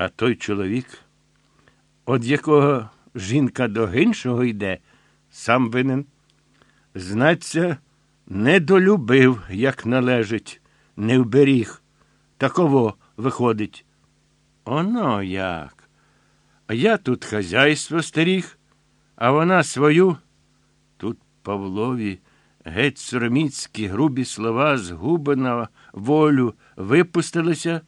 А той чоловік, од якого жінка до іншого йде, сам винен. Знаться, не долюбив, як належить, не вберіг. Таково виходить. Оно як. А я тут хазяйство стеріг, а вона свою. Тут Павлові геть сороміцькі грубі слова з на волю випустилися,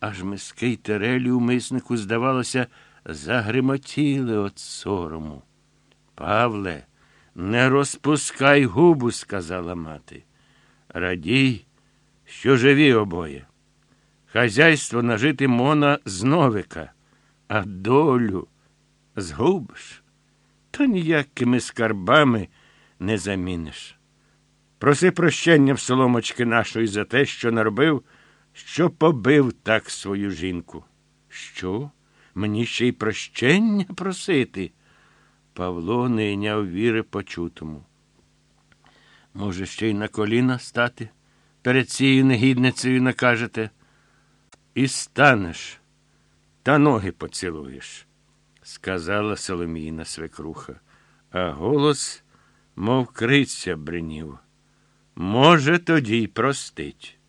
аж миски й терелі у миснику, здавалося, загримотіли от сорому. Павле, не розпускай губу, сказала мати. Радій, що живі обоє. Хазяйство нажити мона з новика, а долю згубиш, то ніякими скарбами не заміниш. Проси прощення в соломочки нашої за те, що наробив, що побив так свою жінку. Що? Мені ще й прощення просити? Павло не йняв віри почутому. Може, ще й на коліна стати? Перед цією негідницею накажете. І станеш, та ноги поцілуєш, сказала Соломіїна свекруха, а голос, мов криця, бринів. Може, тоді й простить.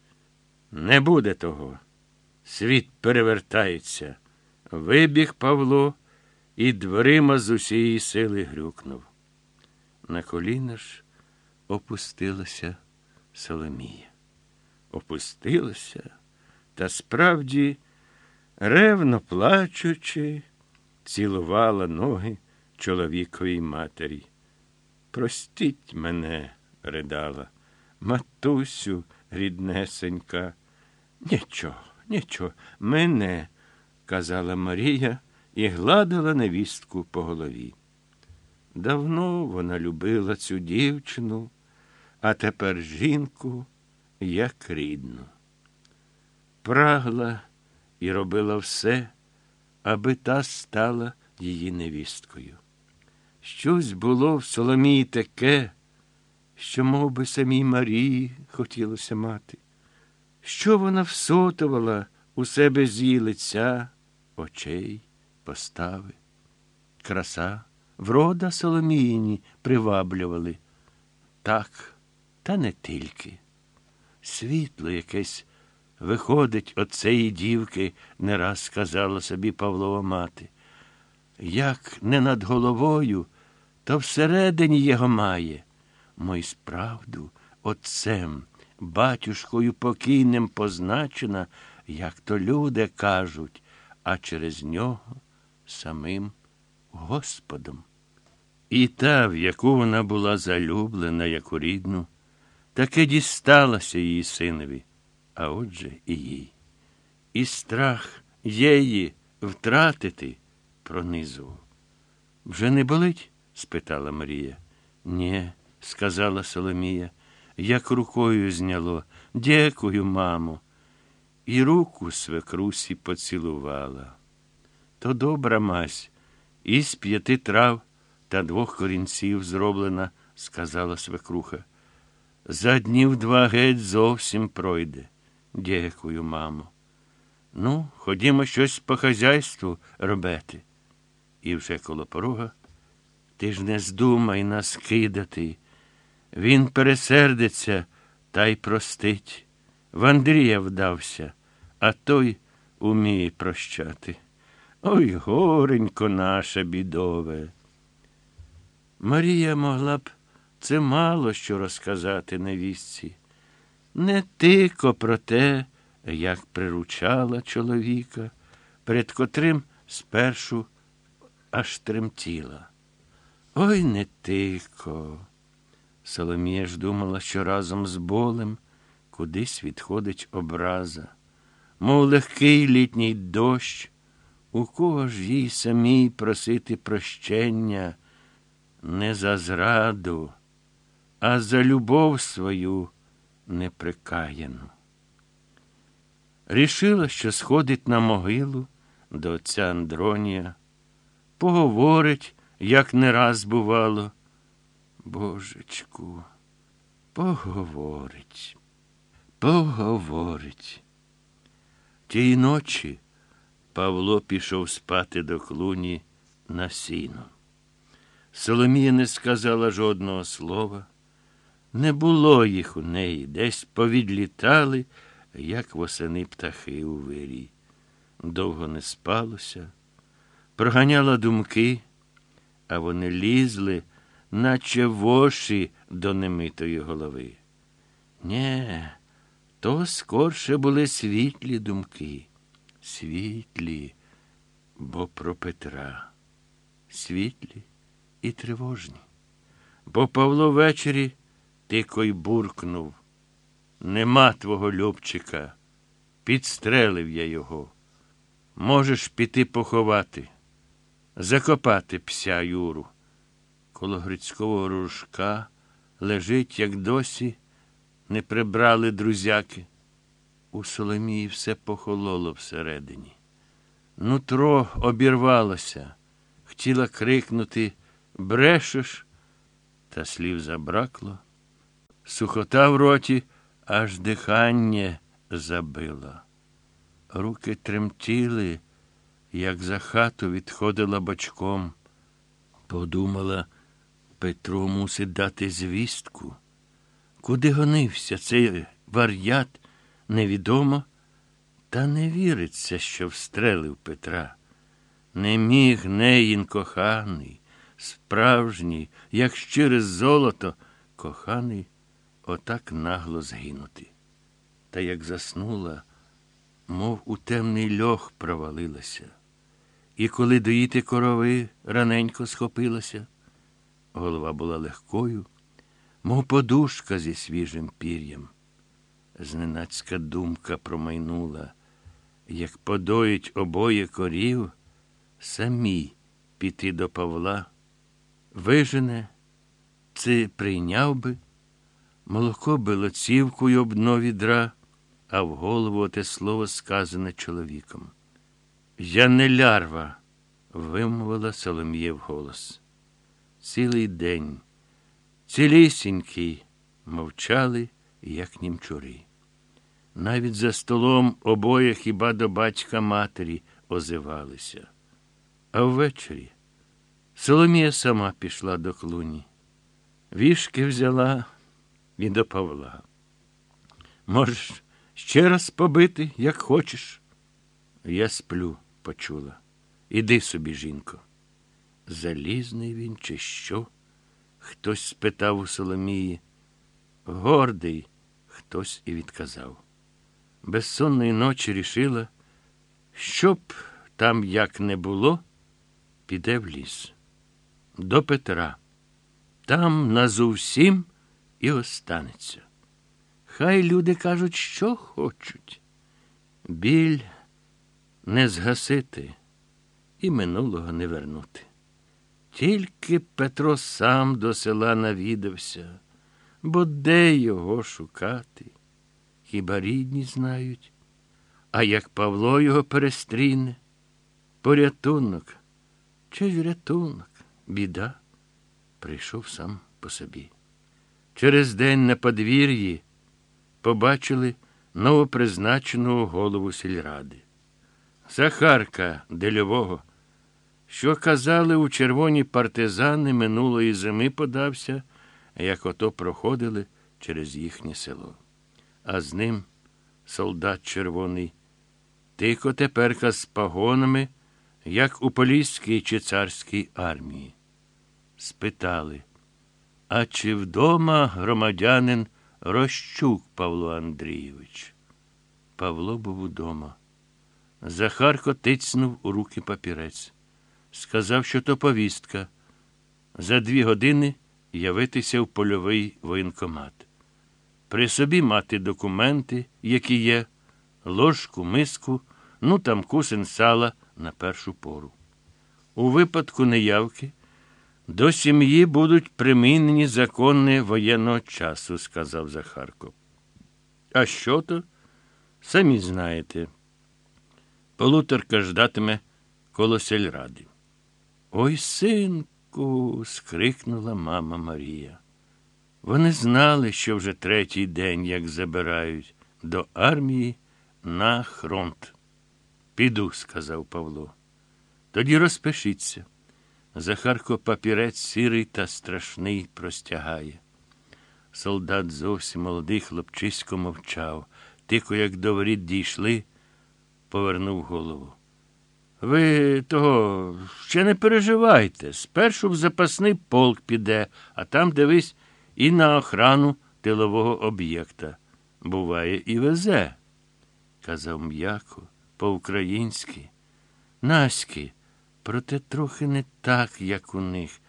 Не буде того. Світ перевертається. Вибіг Павло і дверима з усієї сили грюкнув. На коліна ж опустилася Соломія. Опустилася, та справді, ревно плачучи, цілувала ноги чоловіковій матері. Простіть мене, ридала, матусю ріднесенька. Нічого, нічого, мене, казала Марія і гладила невістку по голові. Давно вона любила цю дівчину, а тепер жінку як рідну. Прагла і робила все, аби та стала її невісткою. Щось було в Соломії таке, що мов би, самій Марії хотілося мати. Що вона всотувала у себе з її лиця, очей, постави, краса, врода Соломіїні приваблювали. Так, та не тільки. Світло якесь виходить от цієї дівки, не раз сказала собі Павлова мати. Як не над головою, то всередині його має. Мой справду отцем, батюшкою покійним позначена, як то люди кажуть, а через нього самим Господом. І та, в яку вона була залюблена, як у рідну, таки дісталася її синові, а отже і їй. І страх її втратити пронизував. Вже не болить? спитала Марія. Нє, сказала Соломія, як рукою зняло. Дякую, мамо. І руку свекрусі поцілувала. То добра мась, із п'яти трав та двох корінців зроблена, сказала свекруха. За днів два геть зовсім пройде. Дякую, мамо. Ну, ходімо щось по хазяйству робити. І вже коло порога ти ж не здумай нас кидати. Він пересердиться та й простить. В Андрія вдався, а той уміє прощати. Ой, горенько наше бідове. Марія могла б це мало що розказати невістці. Не тико про те, як приручала чоловіка, перед котрим спершу аж тремтіла. Ой не тико. Соломія ж думала, що разом з болем кудись відходить образа, мов легкий літній дощ, у кого ж їй самій просити прощення не за зраду, а за любов свою неприкаяну. Рішила, що сходить на могилу до отця Андронія, поговорить, як не раз бувало. Божечку, поговорить, поговорить. Тієї ночі Павло пішов спати до клуні на сіно. Соломія не сказала жодного слова. Не було їх у неї, десь повідлітали, як восени птахи у вирі. Довго не спалося, проганяла думки, а вони лізли, наче воші до немитої голови. Нє, то скорше були світлі думки, світлі, бо про Петра, світлі і тривожні. Бо Павло ввечері тико й буркнув. Нема твого Любчика. Підстрелив я його. Можеш піти поховати, закопати пся Юру. Коло Грицького ружка лежить, як досі, не прибрали друзяки. У Соломії все похололо всередині. Нутро обірвалося, хотіла крикнути Брешеш, та слів забракло. Сухота в роті аж дихання забило. Руки тремтіли, як за хату відходила бочком. Подумала, Петро мусить дати звістку. Куди гонився цей вар'ят, невідомо, та не віриться, що встрелив Петра. Не міг неїн коханий, справжній, як щире золото, коханий, отак нагло згинути. Та як заснула, мов у темний льох провалилася. І коли доїти корови раненько схопилася, голова була легкою, мов подушка зі свіжим пір'ям. Зненацька думка промайнула, як подоїть обоє корів, самі піти до Павла. Вижене, це прийняв би, молоко било цівкою об дно відра, а в голову оте слово сказане чоловіком. Я не лярва, вимовила Солом'є вголос. Цілий день, цілісінький, мовчали, як німчури. Навіть за столом обоє хіба до батька матері озивалися. А ввечері Соломія сама пішла до клуні. Вішки взяла і до Павла. Можеш ще раз побити, як хочеш. Я сплю, почула. Іди собі, жінко. Залізний він, чи що? Хтось спитав у Соломії. Гордий, хтось і відказав. Безсонної ночі рішила, щоб там як не було, піде в ліс. До Петра. Там назовсім і останеться. Хай люди кажуть, що хочуть. Біль не згасити і минулого не вернути. Тільки Петро сам до села навідався, бо де його шукати? Хіба рідні знають? А як Павло його перестріне, порятунок, чи ж рятунок, біда, прийшов сам по собі. Через день на подвір'ї побачили новопризначеного голову сільради. Захарка Дельового, що казали у червоні партизани минулої зими подався, як ото проходили через їхнє село. А з ним солдат червоний, тихо теперка з пагонами, як у поліській чи царській армії. Спитали, а чи вдома громадянин Рощук Павло Андрійович? Павло був удома. Захарко тицнув у руки папірець. Сказав, що то повістка. За дві години явитися в польовий воєнкомат. При собі мати документи, які є, ложку, миску, ну там кусень сала на першу пору. У випадку неявки до сім'ї будуть примінені закони воєнного часу, сказав Захарко. А що то? Самі знаєте. Полуторка ждатиме коло сільради. Ой, синку. скрикнула мама Марія. Вони знали, що вже третій день, як забирають до армії на хронт. Піду, сказав Павло. Тоді розпишіться. Захарко папірець сірий та страшний простягає. Солдат зовсім молодий хлопчисько мовчав. Тихо, як до воріт дійшли, повернув голову. Ви того ще не переживайте. Спершу в запасний полк піде, а там, дивись, і на охрану тилового об'єкта. Буває, і везе, казав м'яко, по-українськи. Наськи, проте трохи не так, як у них.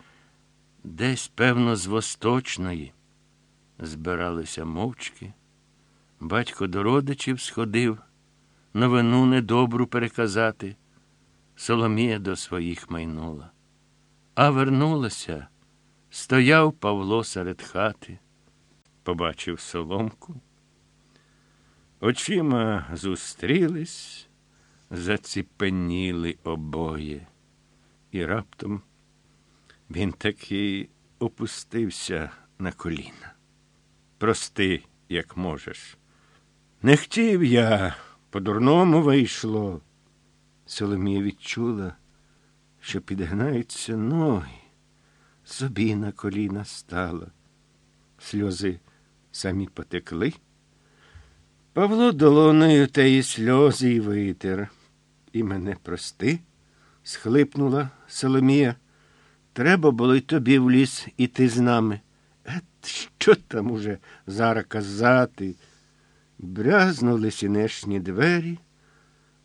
Десь, певно, з восточної. Збиралися мовчки. Батько до родичів сходив, новину недобру переказати. Соломія до своїх майнула. А вернулася, стояв Павло серед хати, побачив соломку. Очима зустрілись, заціпеніли обоє, і раптом він таки опустився на коліна. Прости, як можеш. Не хотів я, по-дурному вийшло. Соломія відчула, що підгнаються ноги, собі на коліна стала. Сльози самі потекли. Павло долоною теї сльози й витер. І мене прости, схлипнула Соломія. Треба було й тобі в ліс іти з нами. Ет, що там уже зараз казати? Брязнули сінешні двері,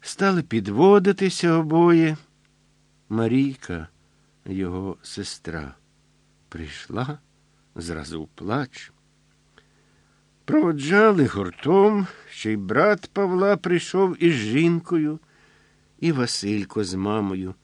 стали підводитися обоє. Марійка, його сестра, прийшла зразу плач. Проводжали гуртом, ще й брат Павла прийшов із жінкою, і Василько з мамою.